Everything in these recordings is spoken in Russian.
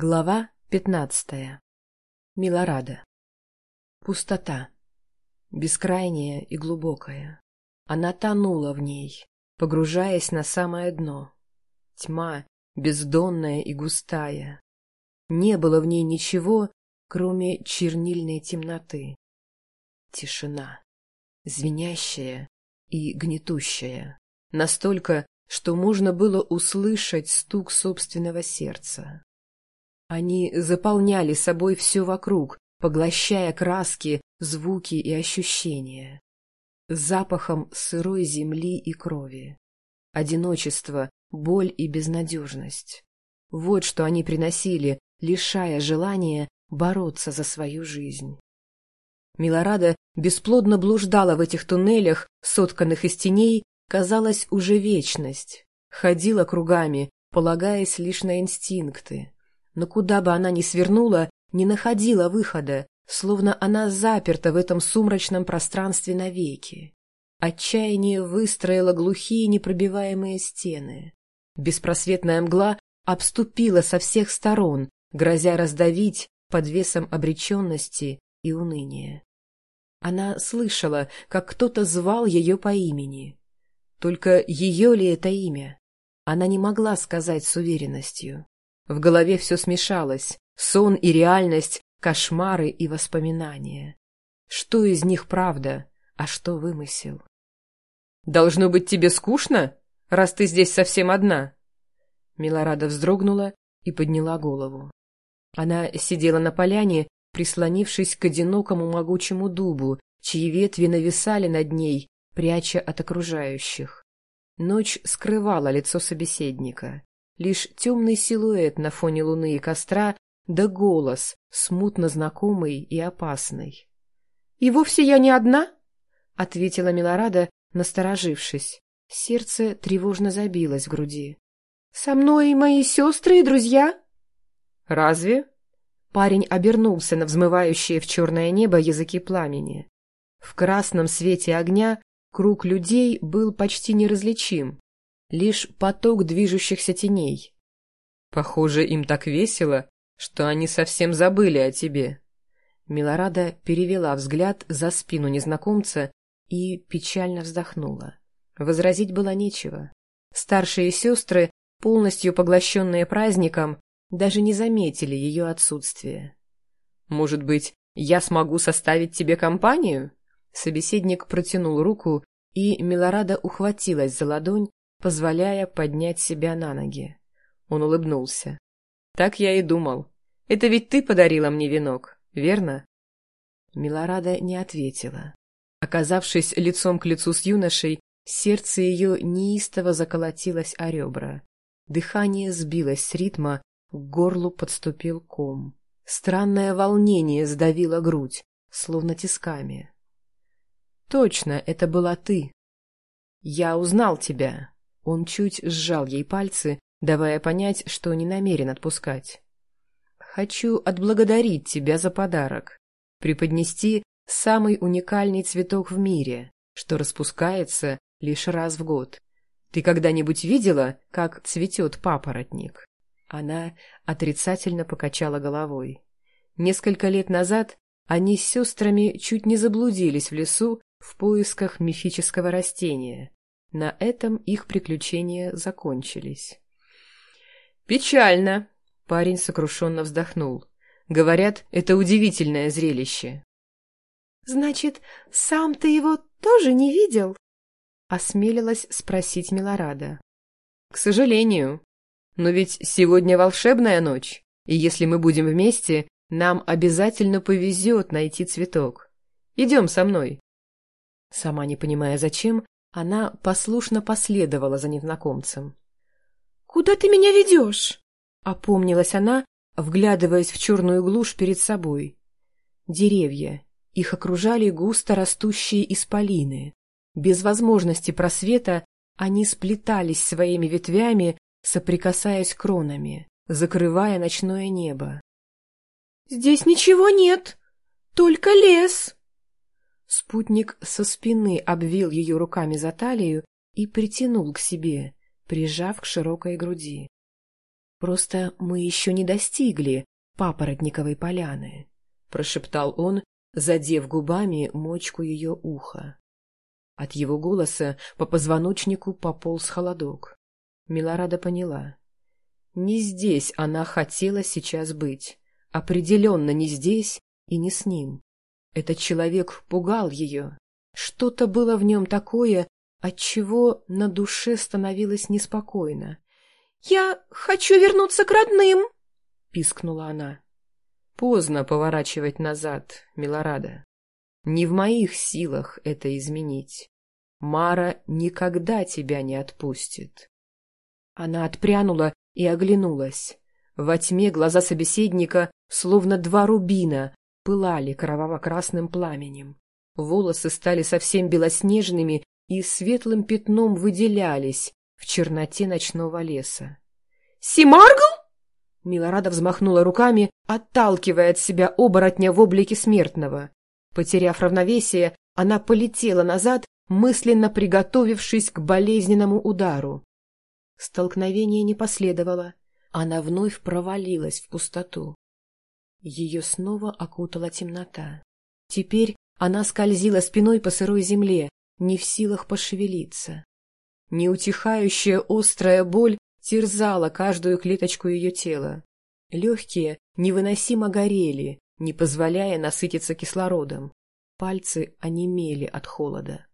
Глава пятнадцатая. Милорада. Пустота. Бескрайняя и глубокая. Она тонула в ней, погружаясь на самое дно. Тьма, бездонная и густая. Не было в ней ничего, кроме чернильной темноты. Тишина. Звенящая и гнетущая. Настолько, что можно было услышать стук собственного сердца. Они заполняли собой все вокруг, поглощая краски, звуки и ощущения. Запахом сырой земли и крови. Одиночество, боль и безнадежность. Вот что они приносили, лишая желания бороться за свою жизнь. Милорада бесплодно блуждала в этих туннелях, сотканных из теней, казалось, уже вечность. Ходила кругами, полагаясь лишь на инстинкты. Но куда бы она ни свернула, не находила выхода, словно она заперта в этом сумрачном пространстве навеки. Отчаяние выстроило глухие непробиваемые стены. Беспросветная мгла обступила со всех сторон, грозя раздавить под весом обреченности и уныния. Она слышала, как кто-то звал ее по имени. Только ее ли это имя? Она не могла сказать с уверенностью. В голове все смешалось. Сон и реальность, кошмары и воспоминания. Что из них правда, а что вымысел? «Должно быть тебе скучно, раз ты здесь совсем одна?» Милорада вздрогнула и подняла голову. Она сидела на поляне, прислонившись к одинокому могучему дубу, чьи ветви нависали над ней, пряча от окружающих. Ночь скрывала лицо собеседника лишь темный силуэт на фоне луны и костра, да голос, смутно знакомый и опасный. — И вовсе я не одна? — ответила Милорада, насторожившись. Сердце тревожно забилось в груди. — Со мной мои сестры и друзья? — Разве? Парень обернулся на взмывающие в черное небо языки пламени. В красном свете огня круг людей был почти неразличим, лишь поток движущихся теней. Похоже, им так весело, что они совсем забыли о тебе. Милорада перевела взгляд за спину незнакомца и печально вздохнула. Возразить было нечего. Старшие сестры, полностью поглощенные праздником, даже не заметили ее отсутствие. «Может быть, я смогу составить тебе компанию?» Собеседник протянул руку, и Милорада ухватилась за ладонь, позволяя поднять себя на ноги. Он улыбнулся. «Так я и думал. Это ведь ты подарила мне венок, верно?» Милорада не ответила. Оказавшись лицом к лицу с юношей, сердце ее неистово заколотилось о ребра. Дыхание сбилось с ритма, к горлу подступил ком. Странное волнение сдавило грудь, словно тисками. «Точно, это была ты. Я узнал тебя. Он чуть сжал ей пальцы, давая понять, что не намерен отпускать. «Хочу отблагодарить тебя за подарок, преподнести самый уникальный цветок в мире, что распускается лишь раз в год. Ты когда-нибудь видела, как цветет папоротник?» Она отрицательно покачала головой. Несколько лет назад они с сестрами чуть не заблудились в лесу в поисках мифического растения, на этом их приключения закончились. «Печально!» — парень сокрушенно вздохнул. «Говорят, это удивительное зрелище». «Значит, сам ты его тоже не видел?» — осмелилась спросить Милорада. «К сожалению. Но ведь сегодня волшебная ночь, и если мы будем вместе, нам обязательно повезет найти цветок. Идем со мной». Сама не понимая зачем, она послушно последовала за незнакомцем. «Куда ты меня ведешь?» — опомнилась она, вглядываясь в черную глушь перед собой. Деревья. Их окружали густо растущие исполины. Без возможности просвета они сплетались своими ветвями, соприкасаясь кронами, закрывая ночное небо. «Здесь ничего нет, только лес!» Спутник со спины обвил ее руками за талию и притянул к себе, прижав к широкой груди. Просто мы еще не достигли папоротниковой поляны, — прошептал он, задев губами мочку ее уха. От его голоса по позвоночнику пополз холодок. Милорада поняла. Не здесь она хотела сейчас быть. Определенно не здесь и не с ним. Этот человек пугал ее. Что-то было в нем такое, отчего на душе становилось неспокойно. — Я хочу вернуться к родным! — пискнула она. Поздно поворачивать назад, Милорада. Не в моих силах это изменить. Мара никогда тебя не отпустит. Она отпрянула и оглянулась. Во тьме глаза собеседника, словно два рубина, пылали кроваво-красным пламенем. Волосы стали совсем белоснежными и светлым пятном выделялись в черноте ночного леса. «Симаргл?» Милорада взмахнула руками, отталкивая от себя оборотня в облике смертного. Потеряв равновесие, она полетела назад, мысленно приготовившись к болезненному удару. Столкновение не последовало. Она вновь провалилась в пустоту. Ее снова окутала темнота. Теперь она скользила спиной по сырой земле, не в силах пошевелиться. Неутихающая острая боль терзала каждую клеточку ее тела. Легкие невыносимо горели, не позволяя насытиться кислородом. Пальцы онемели от холода.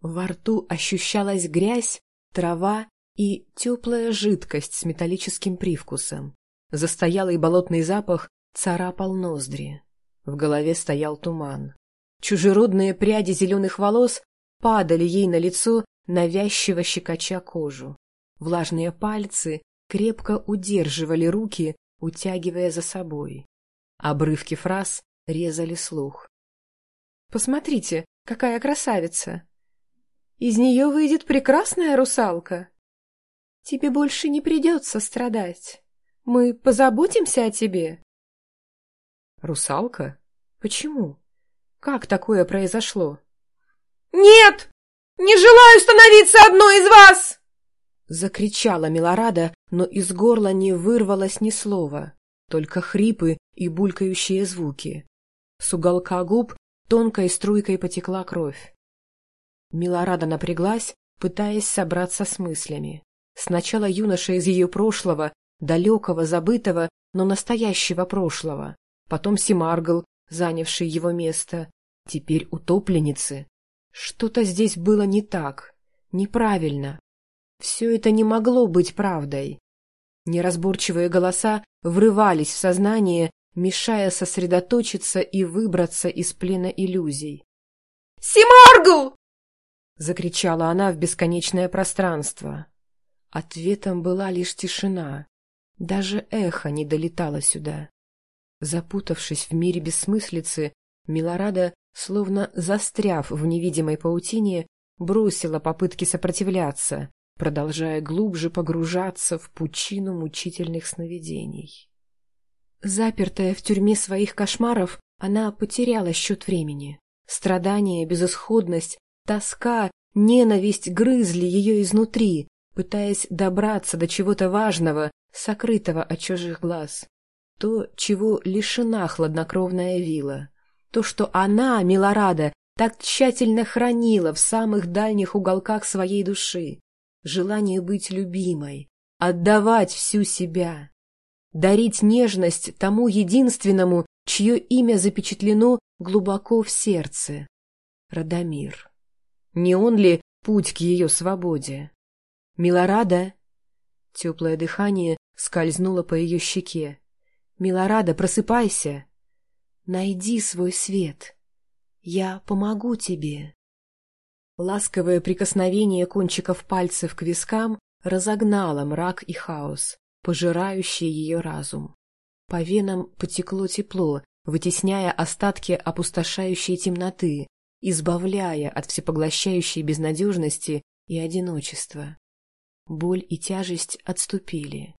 Во рту ощущалась грязь, трава и теплая жидкость с металлическим привкусом. Застоялый болотный запах царапал ноздри. В голове стоял туман. Чужеродные пряди зеленых волос падали ей на лицо, навязчиво щекоча кожу. Влажные пальцы крепко удерживали руки, утягивая за собой. Обрывки фраз резали слух. «Посмотрите, какая красавица! Из нее выйдет прекрасная русалка. Тебе больше не придется страдать. Мы позаботимся о тебе». «Русалка? Почему? Как такое произошло?» «Нет! Не желаю становиться одной из вас!» Закричала Милорада, но из горла не вырвалось ни слова, только хрипы и булькающие звуки. С уголка губ тонкой струйкой потекла кровь. Милорада напряглась, пытаясь собраться с мыслями. Сначала юноша из ее прошлого, далекого, забытого, но настоящего прошлого. Потом Симаргл, занявший его место. Теперь утопленницы. Что-то здесь было не так, неправильно. Все это не могло быть правдой. Неразборчивые голоса врывались в сознание, мешая сосредоточиться и выбраться из плена иллюзий. «Симаргл!» — закричала она в бесконечное пространство. Ответом была лишь тишина. Даже эхо не долетало сюда. Запутавшись в мире бессмыслицы, Милорада словно застряв в невидимой паутине, бросила попытки сопротивляться, продолжая глубже погружаться в пучину мучительных сновидений. Запертая в тюрьме своих кошмаров, она потеряла счет времени. Страдания, безысходность, тоска, ненависть грызли ее изнутри, пытаясь добраться до чего-то важного, сокрытого от чужих глаз. То, чего лишена хладнокровная вилла — то, что она, Милорада, так тщательно хранила в самых дальних уголках своей души. Желание быть любимой, отдавать всю себя, дарить нежность тому единственному, чье имя запечатлено глубоко в сердце. Радомир. Не он ли путь к ее свободе? Милорада? Теплое дыхание скользнуло по ее щеке. Милорада, просыпайся! Найди свой свет. Я помогу тебе. Ласковое прикосновение кончиков пальцев к вискам разогнало мрак и хаос, пожирающий ее разум. По венам потекло тепло, вытесняя остатки опустошающей темноты, избавляя от всепоглощающей безнадежности и одиночества. Боль и тяжесть отступили.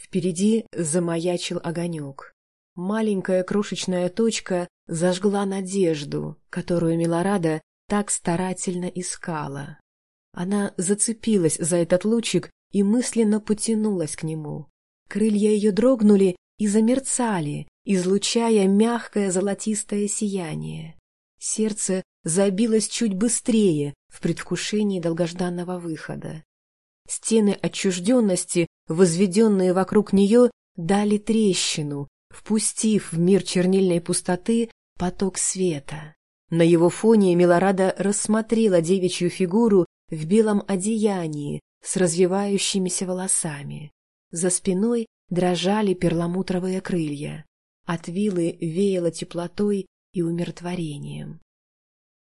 Впереди замаячил огонек. Маленькая крошечная точка зажгла надежду, которую Милорада так старательно искала. Она зацепилась за этот лучик и мысленно потянулась к нему. Крылья ее дрогнули и замерцали, излучая мягкое золотистое сияние. Сердце забилось чуть быстрее в предвкушении долгожданного выхода. Стены отчужденности, возведенные вокруг нее, дали трещину, впустив в мир чернильной пустоты поток света. На его фоне Милорада рассмотрела девичью фигуру в белом одеянии с развивающимися волосами. За спиной дрожали перламутровые крылья. От вилы веяло теплотой и умиротворением.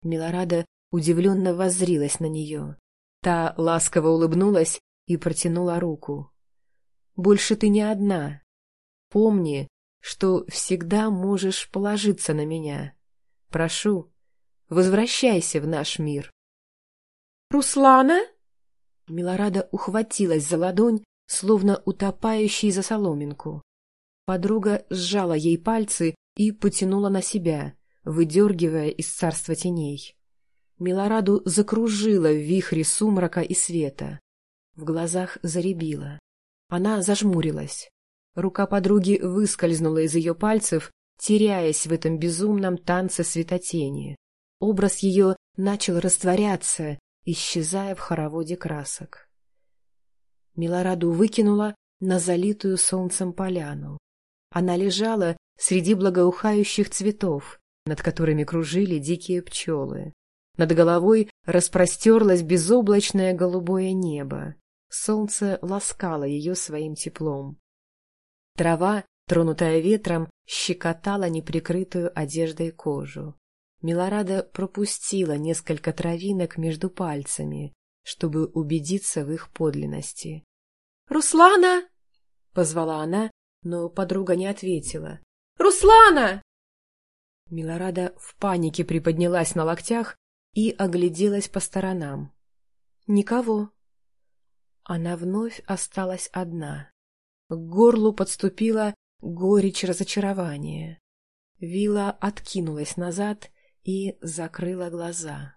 Милорада удивленно воззрилась на нее. Та ласково улыбнулась и протянула руку. «Больше ты не одна. Помни, что всегда можешь положиться на меня. Прошу, возвращайся в наш мир». «Руслана?» Милорада ухватилась за ладонь, словно утопающий за соломинку. Подруга сжала ей пальцы и потянула на себя, выдергивая из царства теней. Милораду закружила в вихре сумрака и света. В глазах заребила. Она зажмурилась. Рука подруги выскользнула из ее пальцев, теряясь в этом безумном танце светотени. Образ ее начал растворяться, исчезая в хороводе красок. Милораду выкинула на залитую солнцем поляну. Она лежала среди благоухающих цветов, над которыми кружили дикие пчелы. Над головой распростерлось безоблачное голубое небо. Солнце ласкало ее своим теплом. Трава, тронутая ветром, щекотала неприкрытую одеждой кожу. Милорада пропустила несколько травинок между пальцами, чтобы убедиться в их подлинности. «Руслана!» — позвала она, но подруга не ответила. «Руслана!» Милорада в панике приподнялась на локтях и огляделась по сторонам. Никого. Она вновь осталась одна. К горлу подступила горечь разочарования. Вила откинулась назад и закрыла глаза.